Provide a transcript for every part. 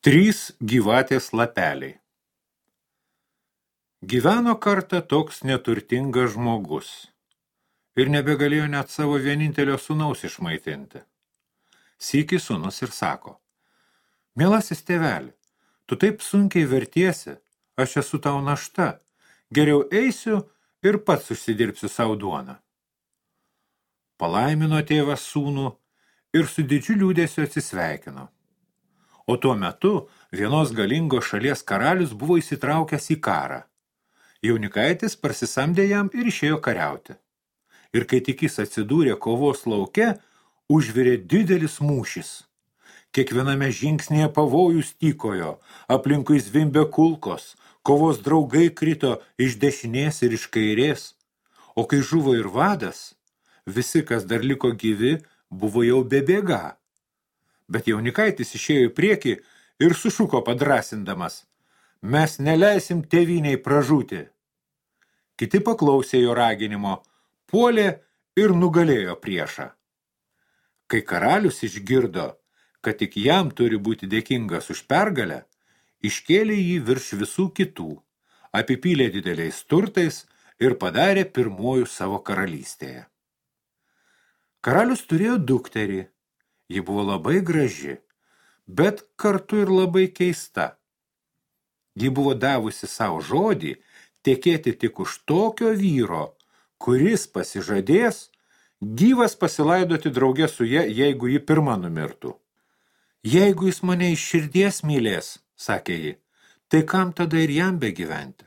Trys gyvatės lapeliai. Gyveno kartą toks neturtingas žmogus ir nebegalėjo net savo vienintelio sūnaus išmaitinti. Sykį sūnus ir sako, Mielasis tėveli, tu taip sunkiai vertiesi, aš esu tau našta, geriau eisiu ir pats užsidirbsiu savo duoną. Palaimino tėvas sūnų ir su didžiu liūdėsiu atsisveikino. O tuo metu vienos galingos šalies karalius buvo įsitraukęs į karą. Jaunikaitis parsisamdė jam ir išėjo kariauti. Ir kai tik jis atsidūrė kovos lauke, užvirė didelis mūšis. Kiekviename žingsnėje pavojus tykojo, aplinkui zvimbė kulkos, kovos draugai krito iš dešinės ir iš kairės. O kai žuvo ir vadas, visi, kas dar liko gyvi, buvo jau bebėga bet jaunikaitis išėjo į priekį ir sušuko padrasindamas. Mes neleisim tėviniai pražūti. Kiti paklausė jo raginimo, puolė ir nugalėjo priešą. Kai karalius išgirdo, kad tik jam turi būti dėkingas už pergalę, iškėlė jį virš visų kitų, apipylė dideliais turtais ir padarė pirmojų savo karalystėje. Karalius turėjo dukterį, Ji buvo labai graži, bet kartu ir labai keista. Ji buvo davusi savo žodį tekėti tik už tokio vyro, kuris pasižadės gyvas pasilaidoti draugė su ja, jeigu ji pirma numirtų. Jeigu jis mane iš širdies mylės, sakė ji, tai kam tada ir jam begyventi?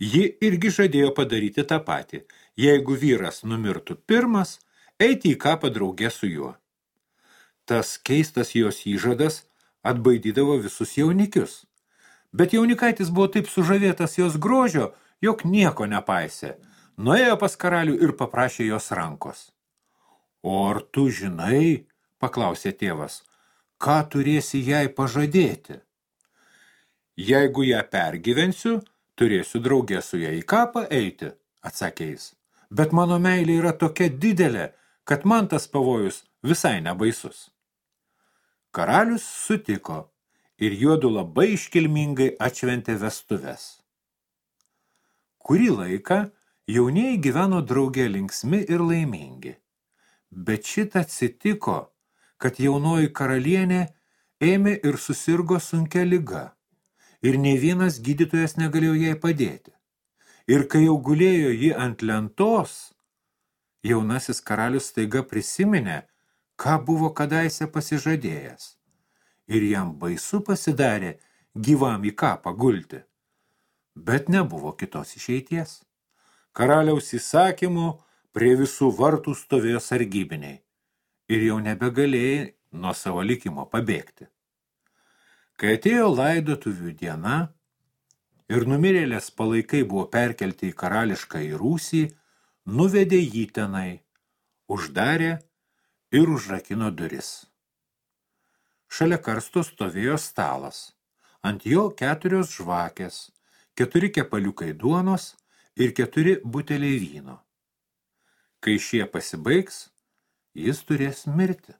Ji irgi žadėjo padaryti tą patį, jeigu vyras numirtų pirmas, eiti į kapą draugė su juo. Tas keistas jos įžadas atbaidydavo visus jaunikius. Bet jaunikaitis buvo taip sužavėtas jos grožio, jog nieko nepaisė. Nuėjo pas karalių ir paprašė jos rankos. O ar tu žinai, paklausė tėvas, ką turėsi jai pažadėti? Jeigu ją pergyvensiu, turėsiu draugė su ją į kapą eiti, atsakė jis. Bet mano meilė yra tokia didelė, kad man tas pavojus visai nebaisus. Karalius sutiko ir juodu labai iškilmingai atšventė vestuves. Kurį laiką jaunieji gyveno draugė linksmi ir laimingi. Bet šitą atsitiko, kad jaunoji karalienė ėmė ir susirgo sunkia liga, ir nei vienas gydytojas negalėjo jai padėti. Ir kai jau gulėjo ji ant lentos, jaunasis karalius staiga prisiminė, ką buvo kadaise pasižadėjęs. Ir jam baisu pasidarė gyvam į kapą gulti. Bet nebuvo kitos išeities. Karaliaus įsakymu prie visų vartų stovėjo sargybiniai ir jau nebegalėjai nuo savo likimo pabėgti. Kai atėjo laidotuvių diena ir numirėlės palaikai buvo perkelti į karališką į rūsį, nuvedė jį tenai, uždarė ir užrakino duris. Šalia karsto stovėjo stalas. Ant jo keturios žvakės, keturi kepaliukai duonos ir keturi buteliai vyno. Kai šie pasibaigs, jis turės mirti.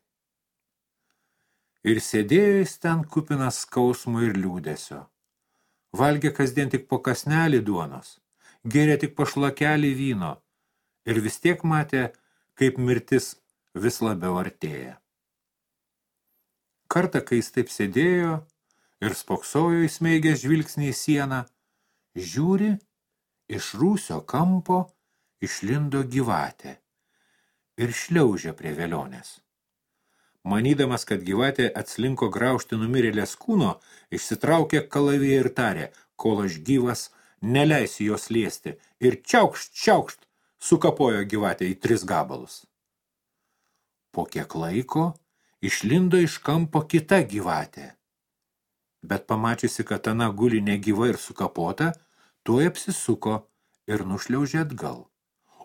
Ir sėdėjo jis ten kupinas skausmo ir liūdėsio. Valgė kasdien tik po kasnelį duonos, gėrė tik pašlakelį vyno ir vis tiek matė, kaip mirtis vis labiau artėja. Kartą, kai jis taip sėdėjo ir spoksojo įsmeigęs žvilgsnį į sieną, žiūri, iš rūsio kampo išlindo gyvatė ir šliaužė prie velionės. Manydamas, kad gyvatė atslinko graužti numirėlės kūno, išsitraukė kalavėje ir tarė, kol aš gyvas, neleisiu jos liesti ir čiaukšt, čiaukšt, sukapojo gyvatę į tris gabalus. Po kiek laiko išlindo iš kampo kita gyvatė. Bet pamačiusi, kad ana guli negyva ir sukapota, tuoj apsisuko ir nušliaužė atgal.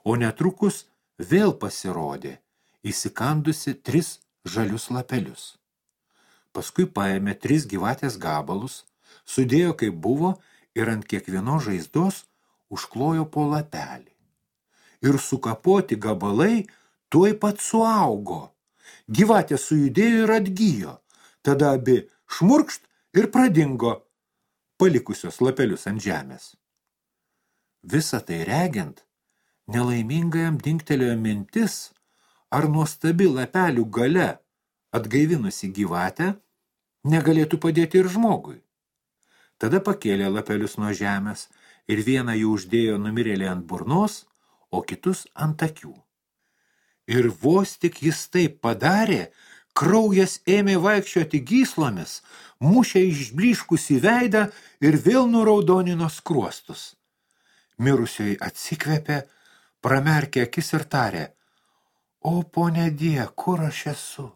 O netrukus vėl pasirodė, įsikandusi tris žalius lapelius. Paskui paėmė tris gyvatės gabalus, sudėjo kaip buvo ir ant kiekvienos žaizdos užklojo po lapelį. Ir sukapoti gabalai tuoj pat suaugo. Gyvatė sujudėjo ir atgyjo. Tada abi šmurkšt ir pradingo, palikusios lapelius ant žemės. Visą tai regiant, nelaimingajam dingtelėjo mintis, ar nuostabi lapelių gale atgaivinusi gyvatę negalėtų padėti ir žmogui. Tada pakėlė lapelius nuo žemės ir vieną jų uždėjo numirėlį ant burnos, o kitus ant akių. Ir vos tik jis taip padarė, kraujas ėmė vaikščioti gyslomis, mušė išbliškusį veidą ir vėl nuraudonino skruostus. Mirusioji atsikvėpė, pramerkė akis ir tarė, o ponė die, kur aš esu?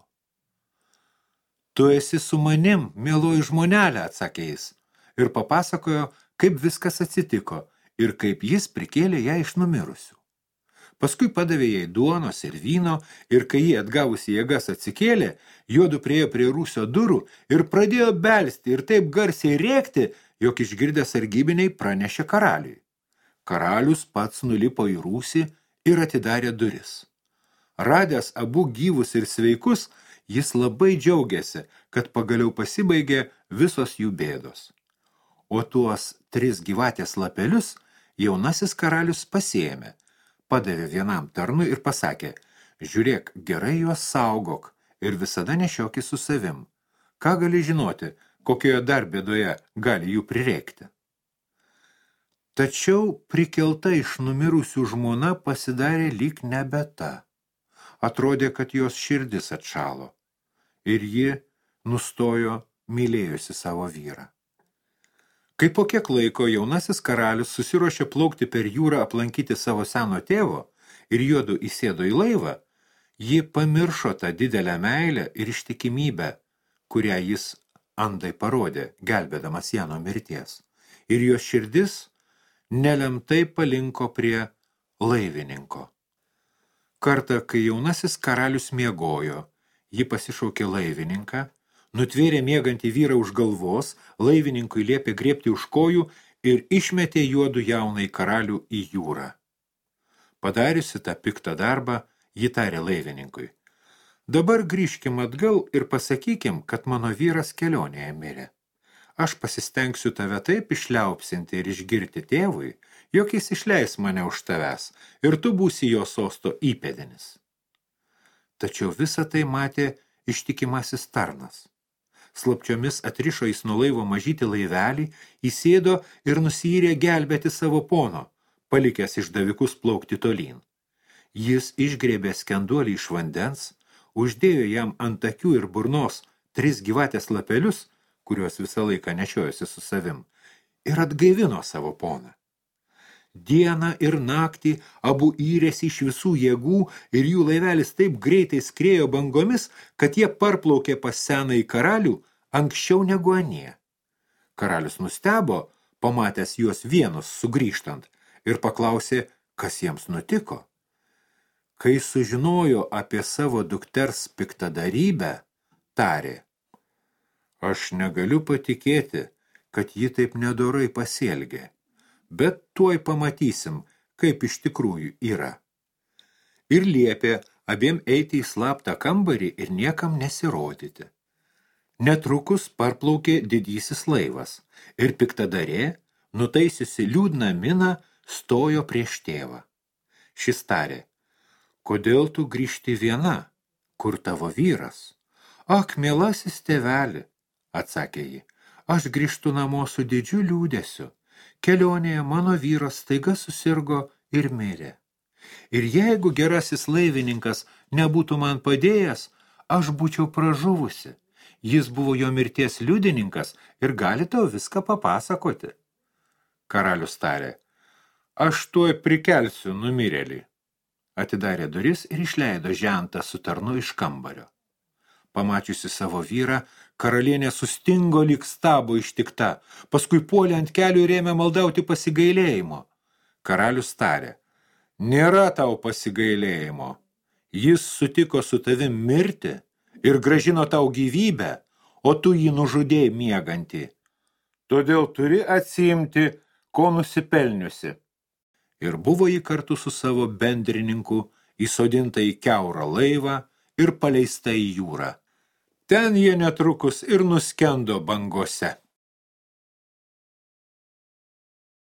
Tu esi su manim, mieloji žmonelė, atsakė jis, ir papasakojo, kaip viskas atsitiko ir kaip jis prikėlė ją iš numirusių. Paskui padavė jai duonos ir vyno ir kai jį atgavusi jėgas atsikėlė, juodu priejo prie rūsio durų ir pradėjo belsti ir taip garsiai rėkti, jog išgirdęs sargybiniai pranešė karaliui. Karalius pats nulipo į rūsį ir atidarė duris. Radęs abu gyvus ir sveikus, jis labai džiaugiasi, kad pagaliau pasibaigė visos jų bėdos. O tuos tris gyvatės lapelius jaunasis karalius pasiėmė – padavė vienam tarnui ir pasakė, žiūrėk, gerai juos saugok ir visada nešiokį su savim. Ką gali žinoti, kokioje dar bėdoje gali jų prireikti? Tačiau prikelta iš numirusių žmona pasidarė lyg nebeta. Atrodė, kad jos širdis atšalo ir ji nustojo mylėjusi savo vyrą. Kai po kiek laiko jaunasis karalius susiruošė plaukti per jūrą aplankyti savo seno tėvo ir juodu įsėdo į laivą, ji pamiršo tą didelę meilę ir ištikimybę, kurią jis andai parodė, gelbėdamas ją nuo mirties. Ir jos širdis nelemtai palinko prie laivininko. Kartą, kai jaunasis karalius miegojo, ji pasišaukė laivininką nutvėrė miegantį vyrą už galvos, laivininkui liepė griebti už kojų ir išmetė juodų jaunai karalių į jūrą. Padariusi tą piktą darbą, ji tarė laivininkui. Dabar grįžkim atgal ir pasakykim, kad mano vyras kelionėje mirė. Aš pasistengsiu tave taip išliaupsinti ir išgirti tėvui, jog jis išleis mane už tavęs ir tu būsi jo sosto įpėdinis. Tačiau visą tai matė ištikimasis tarnas slapčiomis atrišo jis nuo laivo mažyti laivelį, įsėdo ir nusyrė gelbėti savo pono, palikęs išdavikus plaukti tolyn. Jis išgrėbė skenduolį iš vandens, uždėjo jam ant akių ir burnos tris gyvatės lapelius, kuriuos visą laiką nešiojosi su savim, ir atgaivino savo poną. Dieną ir naktį abu įrėsi iš visų jėgų ir jų laivelis taip greitai skrėjo bangomis, kad jie parplaukė pas senąjį karalių anksčiau negu anie. Karalius nustebo, pamatęs juos vienus sugrįžtant ir paklausė, kas jiems nutiko. Kai sužinojo apie savo dukters piktadarybę, tarė, aš negaliu patikėti, kad ji taip nedorai pasielgė bet tuoj pamatysim, kaip iš tikrųjų yra. Ir liepė abiem eiti į slaptą kambarį ir niekam nesirodyti. Netrukus parplaukė didysis laivas ir piktadarė, nutaisiusi liūdną miną, stojo prieš tėvą. Šis tarė, kodėl tu grįžti viena, kur tavo vyras? Ak, mielasis tėveli, atsakė ji, aš grįžtu namo su didžiu liūdėsiu kelionėje mano vyras staiga susirgo ir mirė. Ir jeigu gerasis laivininkas nebūtų man padėjęs, aš būčiau pražuvusi. Jis buvo jo mirties liudininkas ir gali tau viską papasakoti. Karalius tarė, aš tuoj prikelsiu numirėlį. Atidarė duris ir išleido žentą su tarnu iš kambario. Pamačiusi savo vyrą, karalienė sustingo lyg stabo ištikta, paskui puolė ant kelių ir ėmė maldauti pasigailėjimo. Karalius tarė, nėra tau pasigailėjimo. Jis sutiko su tavim mirti ir gražino tau gyvybę, o tu jį nužudėjai miegantį. Todėl turi atsiimti, ko nusipelniusi. Ir buvo jį kartu su savo bendrininku įsodinta į keurą laivą ir paleista į jūrą. ten jie netrukus ir nuskendo bangose.